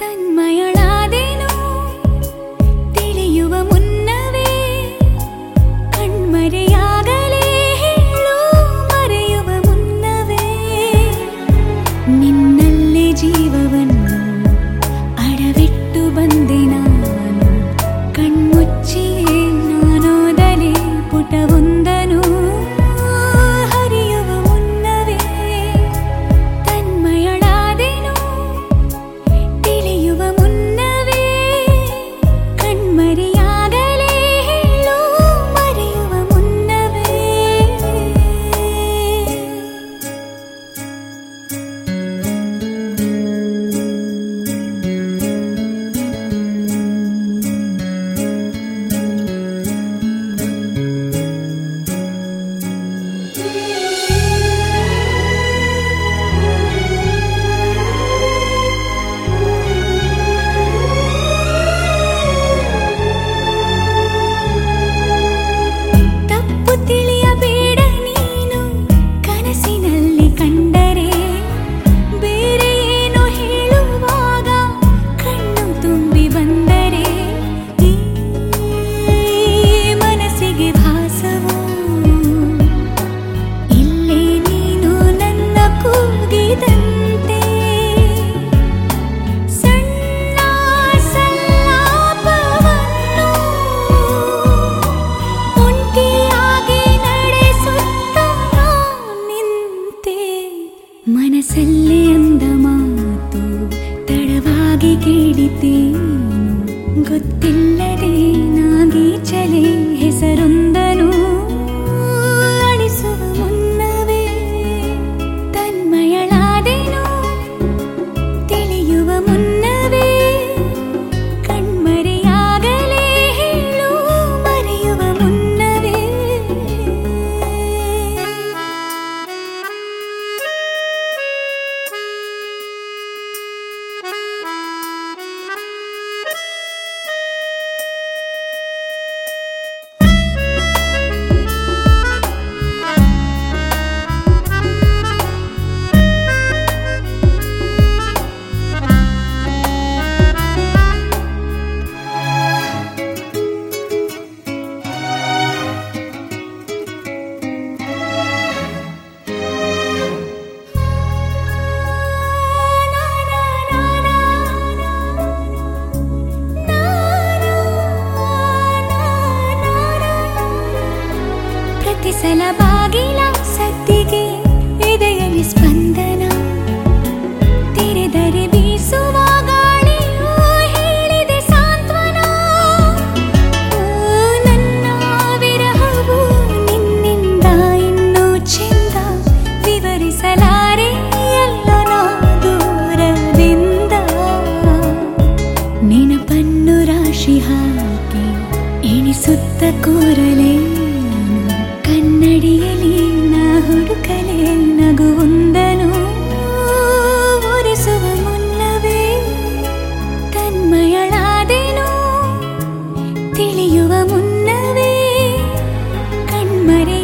തന്മയ ಸಲ ಬಾಗಿಲ ಸತ್ತಿಗೆ ಎದೆಯಲ್ಲಿ ಸ್ಪಂದನ ತೆರೆದರೆ ಬೀಸುವ ನಿನ್ನಿಂದ ಇನ್ನು ಚೆಂದ ವಿವರಿಸಲಾರೆ ದೂರದಿಂದ ನೆನಪನ್ನು ರಾಶಿ ಕೂರಲೇ നടിയലി നാഹുടുക്കലേ നഗുവുന്തനു ഒരുസുവമുന്നവേ തന്മയളാതേനു തെളിയുവ മുന്നവേ കൺമരേ